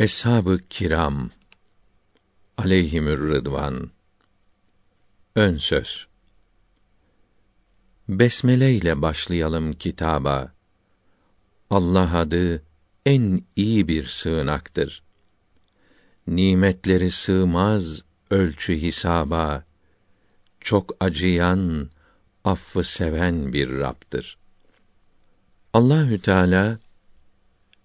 Eshab-ı Kiram aleyhimür rıdvan Ön söz Besmele ile başlayalım kitaba. Allah adı en iyi bir sığınaktır. Nimetleri sığmaz ölçü hisaba. Çok acıyan, affı seven bir Rabb'dir. Allahü Teala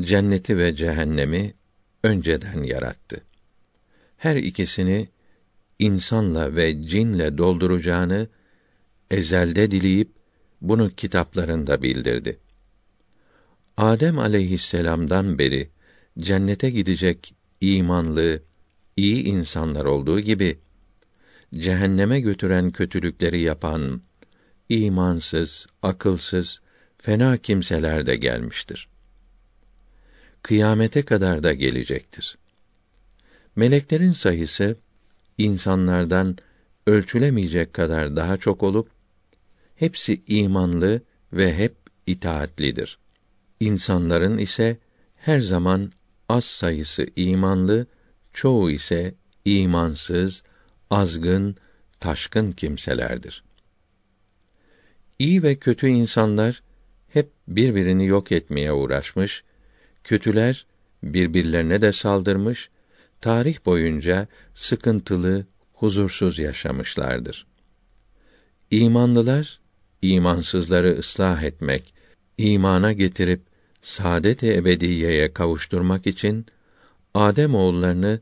cenneti ve cehennemi önceden yarattı. Her ikisini insanla ve cinle dolduracağını ezelde dileyip bunu kitaplarında bildirdi. Adem aleyhisselam'dan beri cennete gidecek imanlı, iyi insanlar olduğu gibi cehenneme götüren kötülükleri yapan imansız, akılsız, fena kimseler de gelmiştir. Kıyamete kadar da gelecektir. Meleklerin sayısı insanlardan ölçülemeyecek kadar daha çok olup hepsi imanlı ve hep itaatlidir. İnsanların ise her zaman az sayısı imanlı, çoğu ise imansız, azgın, taşkın kimselerdir. İyi ve kötü insanlar hep birbirini yok etmeye uğraşmış, kötüler birbirlerine de saldırmış, tarih boyunca sıkıntılı, huzursuz yaşamışlardır. İmanlılar imansızları ıslah etmek, imana getirip saadet-i ebediyeye kavuşturmak için Adem oğullarını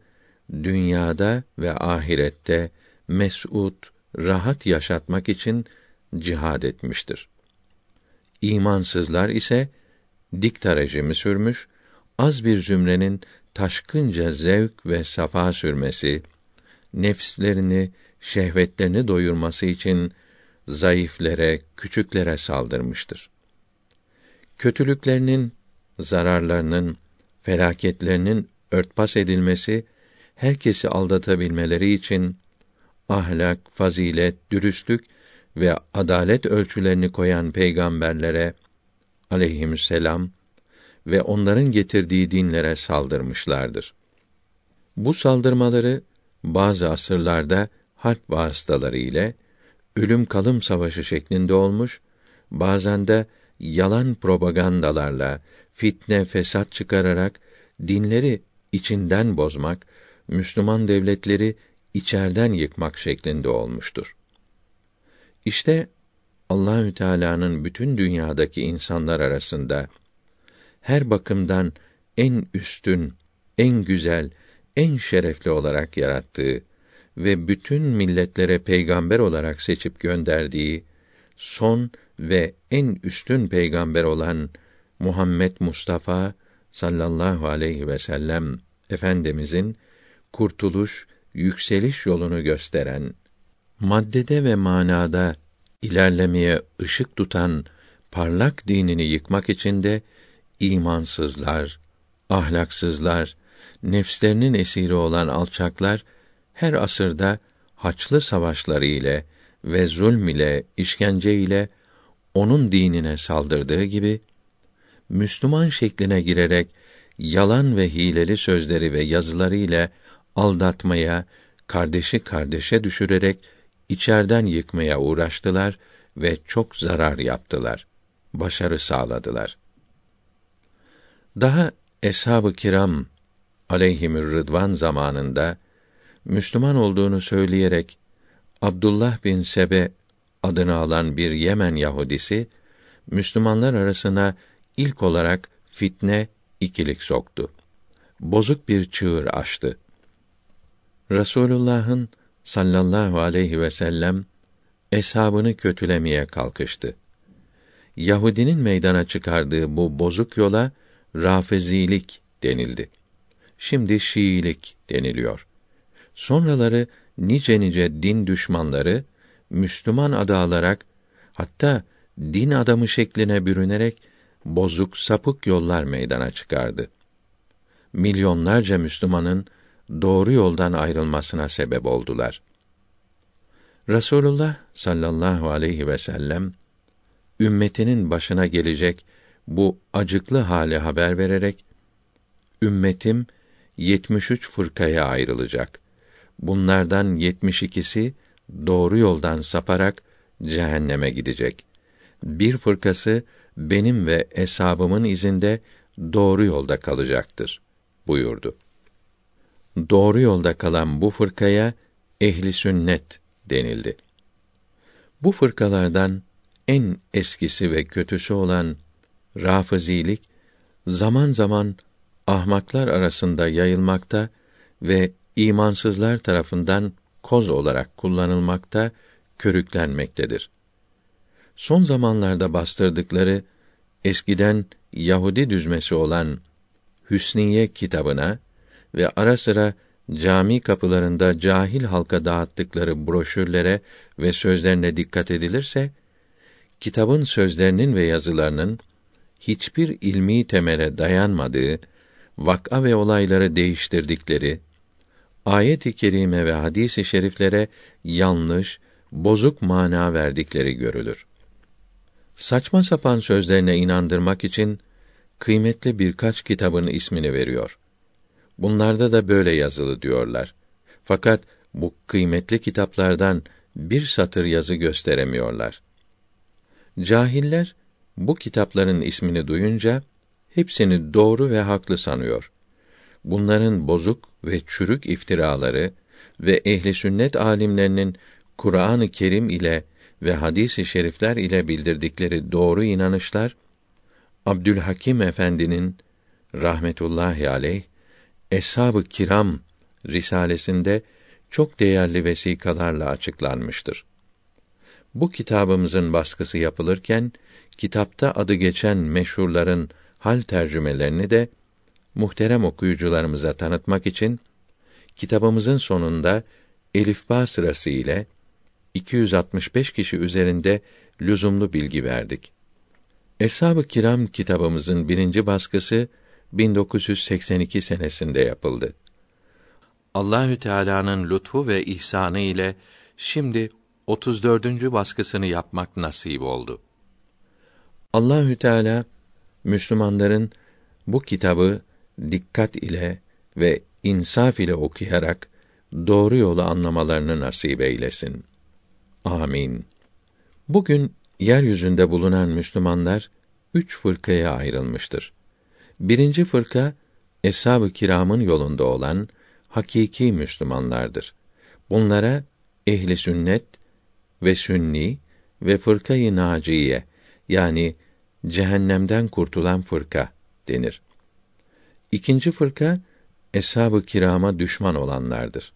dünyada ve ahirette mes'ud, rahat yaşatmak için cihad etmiştir. İmansızlar ise dikta rejimi sürmüş, az bir zümrenin taşkınca zevk ve safa sürmesi, nefslerini, şehvetlerini doyurması için zayıflere, küçüklere saldırmıştır. Kötülüklerinin, zararlarının, felaketlerinin örtbas edilmesi, herkesi aldatabilmeleri için ahlak, fazilet, dürüstlük ve adalet ölçülerini koyan peygamberlere aleyhisselam ve onların getirdiği dinlere saldırmışlardır. Bu saldırmaları bazı asırlarda harp vasıtaları ile ölüm kalım savaşı şeklinde olmuş, bazen de yalan propagandalarla fitne fesat çıkararak dinleri içinden bozmak, Müslüman devletleri içerden yıkmak şeklinde olmuştur. İşte Allahü Teala'nın bütün dünyadaki insanlar arasında her bakımdan en üstün, en güzel, en şerefli olarak yarattığı ve bütün milletlere peygamber olarak seçip gönderdiği son ve en üstün peygamber olan Muhammed Mustafa sallallahu aleyhi ve sellem efendimizin kurtuluş, yükseliş yolunu gösteren maddede ve manada ilerlemeye ışık tutan parlak dinini yıkmak için de imansızlar, ahlaksızlar, nefslerinin esiri olan alçaklar her asırda haçlı savaşları ile ve zulm ile, işkence ile onun dinine saldırdığı gibi Müslüman şekline girerek yalan ve hileli sözleri ve yazıları ile aldatmaya, kardeşi kardeşe düşürerek içerden yıkmaya uğraştılar ve çok zarar yaptılar. Başarı sağladılar. Daha eshab-ı kiram aleyhimür rıdvan zamanında Müslüman olduğunu söyleyerek Abdullah bin Sebe adını alan bir Yemen Yahudisi Müslümanlar arasına ilk olarak fitne, ikilik soktu. Bozuk bir çığır açtı. Resulullah'ın sallallahu aleyhi ve sellem eshabını kötülemeye kalkıştı. Yahudinin meydana çıkardığı bu bozuk yola Rafizilik denildi. Şimdi Şiilik deniliyor. Sonraları nice nice din düşmanları Müslüman adı alarak hatta din adamı şekline bürünerek bozuk sapık yollar meydana çıkardı. Milyonlarca Müslümanın doğru yoldan ayrılmasına sebep oldular. Rasulullah sallallahu aleyhi ve sellem ümmetinin başına gelecek bu acıklı hale haber vererek ümmetim 73 fırkaya ayrılacak. Bunlardan 72'si doğru yoldan saparak cehenneme gidecek. Bir fırkası benim ve eshabımın izinde doğru yolda kalacaktır buyurdu. Doğru yolda kalan bu fırkaya ehli sünnet denildi. Bu fırkalardan en eskisi ve kötüsü olan Rafizilik zaman zaman ahmaklar arasında yayılmakta ve imansızlar tarafından koz olarak kullanılmakta, körüklenmektedir. Son zamanlarda bastırdıkları eskiden Yahudi düzmesi olan Hüsniye kitabına ve ara sıra cami kapılarında cahil halka dağıttıkları broşürlere ve sözlerine dikkat edilirse, kitabın sözlerinin ve yazılarının hiçbir ilmi temele dayanmadığı, vak'a ve olayları değiştirdikleri, ayet-i kerime ve hadis-i şeriflere yanlış, bozuk mana verdikleri görülür. Saçma sapan sözlerine inandırmak için kıymetli birkaç kitabın ismini veriyor. Bunlarda da böyle yazılı diyorlar. Fakat bu kıymetli kitaplardan bir satır yazı gösteremiyorlar. Cahiller bu kitapların ismini duyunca hepsini doğru ve haklı sanıyor. Bunların bozuk ve çürük iftiraları ve ehli sünnet alimlerinin Kur'an-ı Kerim ile ve hadis-i şerifler ile bildirdikleri doğru inanışlar Abdülhakim Efendi'nin rahmetullahi aleyh Eshab-ı Kiram risalesinde çok değerli vesikalarla açıklanmıştır. Bu kitabımızın baskısı yapılırken kitapta adı geçen meşhurların hal tercümelerini de muhterem okuyucularımıza tanıtmak için kitabımızın sonunda elifba sırası ile 265 kişi üzerinde lüzumlu bilgi verdik. Eshab-ı Kiram kitabımızın birinci baskısı 1982 senesinde yapıldı. Allahü Teala'nın lütfu ve ihsanı ile şimdi 34. baskısını yapmak nasip oldu. Allahü Teala Müslümanların bu kitabı dikkat ile ve insaf ile okuyarak doğru yolu anlamalarını nasip eylesin. Amin. Bugün yeryüzünde bulunan Müslümanlar üç fırkaya ayrılmıştır. Birinci fırka eshab-ı kiramın yolunda olan hakiki Müslümanlardır. Bunlara ehli sünnet ve sünni ve fırkayı naciye yani cehennemden kurtulan fırka denir. İkinci fırka eshab-ı kirama düşman olanlardır.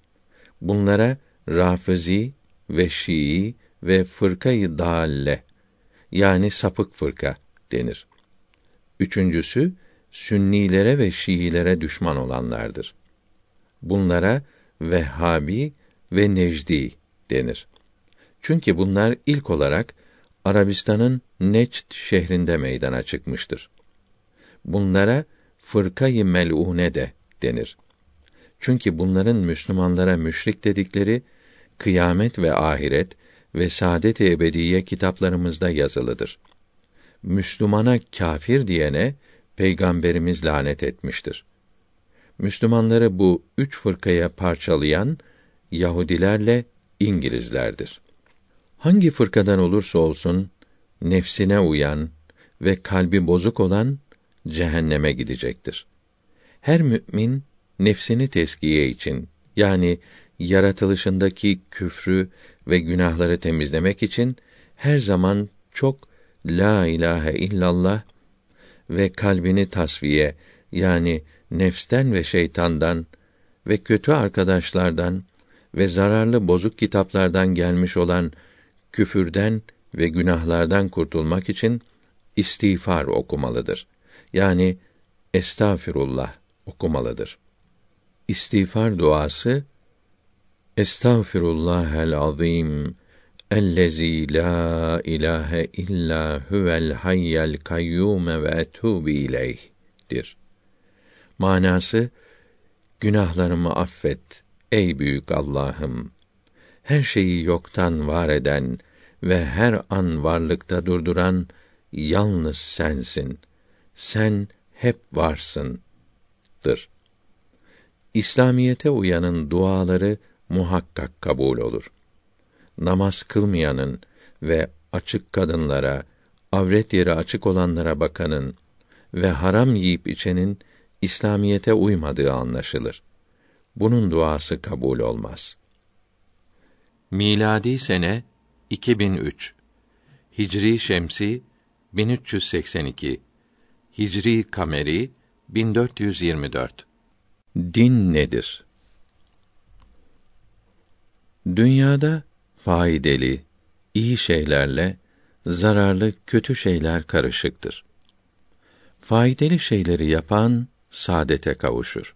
Bunlara Rafizi ve Şii ve fırkayı dalle yani sapık fırka denir. Üçüncüsü Sünnilere ve Şiilere düşman olanlardır. Bunlara Vehhabi ve Necdi denir. Çünkü bunlar ilk olarak Arabistan'ın Neçt şehrinde meydana çıkmıştır. Bunlara fırkayı mel'une de denir. Çünkü bunların Müslümanlara müşrik dedikleri kıyamet ve ahiret ve saadet-i ebediye kitaplarımızda yazılıdır. Müslümana kâfir diyene peygamberimiz lanet etmiştir. Müslümanları bu üç fırkaya parçalayan Yahudilerle İngilizlerdir. Hangi fırkadan olursa olsun nefsine uyan ve kalbi bozuk olan cehenneme gidecektir. Her mümin nefsini teskiye için yani yaratılışındaki küfrü ve günahları temizlemek için her zaman çok la ilahe illallah ve kalbini tasfiye yani nefsten ve şeytandan ve kötü arkadaşlardan ve zararlı bozuk kitaplardan gelmiş olan küfürden ve günahlardan kurtulmak için istiğfar okumalıdır. Yani estağfirullah okumalıdır. İstiğfar duası Estağfirullahel azim ellezî la ilahe illa huvel hayyel kayyum ve etûbü ileyh'dir. Manası günahlarımı affet ey büyük Allah'ım. Her şeyi yoktan var eden ve her an varlıkta durduran yalnız sensin. Sen hep varsın. İslamiyete uyanın duaları muhakkak kabul olur. Namaz kılmayanın ve açık kadınlara, avret yeri açık olanlara bakanın ve haram yiyip içenin İslamiyete uymadığı anlaşılır. Bunun duası kabul olmaz. Miladi sene 2003. Hicri şemsi 1382. Hicri kameri 1424. Din nedir? Dünyada faydalı, iyi şeylerle zararlı, kötü şeyler karışıktır. Faydalı şeyleri yapan saadete kavuşur.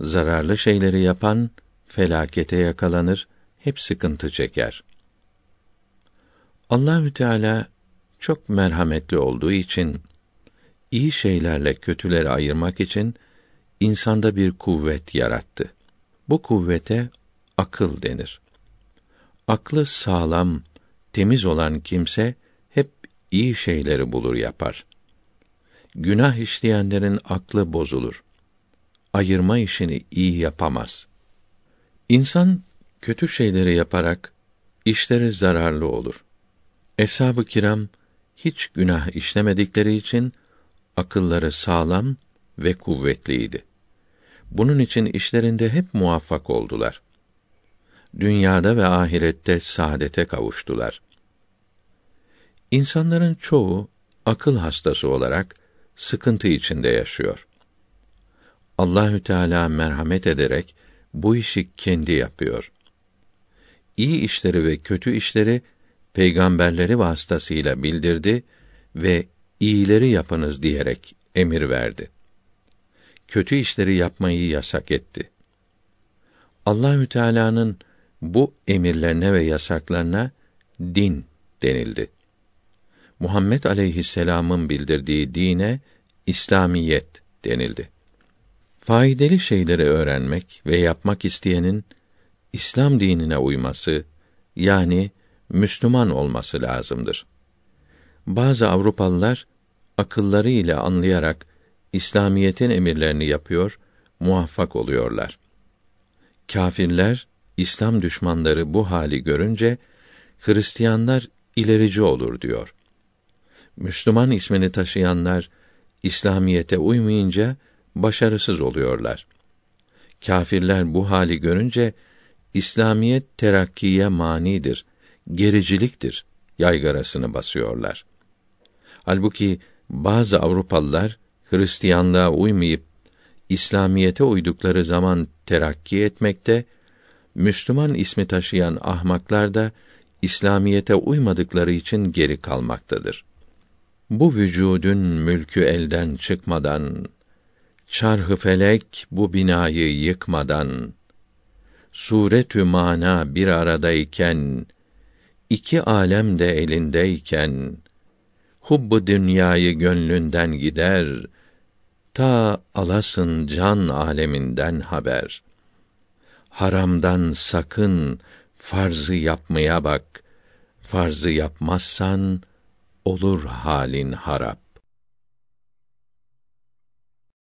Zararlı şeyleri yapan felakete yakalanır, hep sıkıntı çeker. Allahü Teala çok merhametli olduğu için iyi şeylerle kötüleri ayırmak için insanda bir kuvvet yarattı. Bu kuvvete akıl denir. Aklı sağlam, temiz olan kimse hep iyi şeyleri bulur yapar. Günah işleyenlerin aklı bozulur. Ayırma işini iyi yapamaz. İnsan kötü şeyleri yaparak işleri zararlı olur. Eshab-ı kiram hiç günah işlemedikleri için akılları sağlam ve kuvvetliydi. Bunun için işlerinde hep muvaffak oldular. Dünyada ve ahirette saadete kavuştular. İnsanların çoğu akıl hastası olarak sıkıntı içinde yaşıyor. Allahü Teala merhamet ederek bu işi kendi yapıyor. İyi işleri ve kötü işleri peygamberleri vasıtasıyla bildirdi ve iyileri yapınız diyerek emir verdi. Kötü işleri yapmayı yasak etti. Allahü Teala'nın bu emirlerine ve yasaklarına din denildi. Muhammed aleyhisselam'ın bildirdiği dine İslamiyet denildi. Faydalı şeyleri öğrenmek ve yapmak isteyenin İslam dinine uyması yani Müslüman olması lazımdır. Bazı Avrupalılar akılları ile anlayarak İslamiyetin emirlerini yapıyor, muvaffak oluyorlar. Kâfirler, İslam düşmanları bu hali görünce Hristiyanlar ilerici olur diyor. Müslüman ismini taşıyanlar İslamiyete uymayınca başarısız oluyorlar. Kâfirler bu hali görünce İslamiyet terakkiye manidir, gericiliktir yaygarasını basıyorlar. Halbuki bazı Avrupalılar Hristiyanlığa uymayıp İslamiyete uydukları zaman terakki etmekte, Müslüman ismi taşıyan ahmaklar da İslamiyete uymadıkları için geri kalmaktadır. Bu vücudun mülkü elden çıkmadan, çarhı felek bu binayı yıkmadan, suretü mana bir aradayken, iki alem de elindeyken, hubbu dünyayı gönlünden gider, ta alasın can aleminden haber. Haramdan sakın farzı yapmaya bak. Farzı yapmazsan olur halin harap.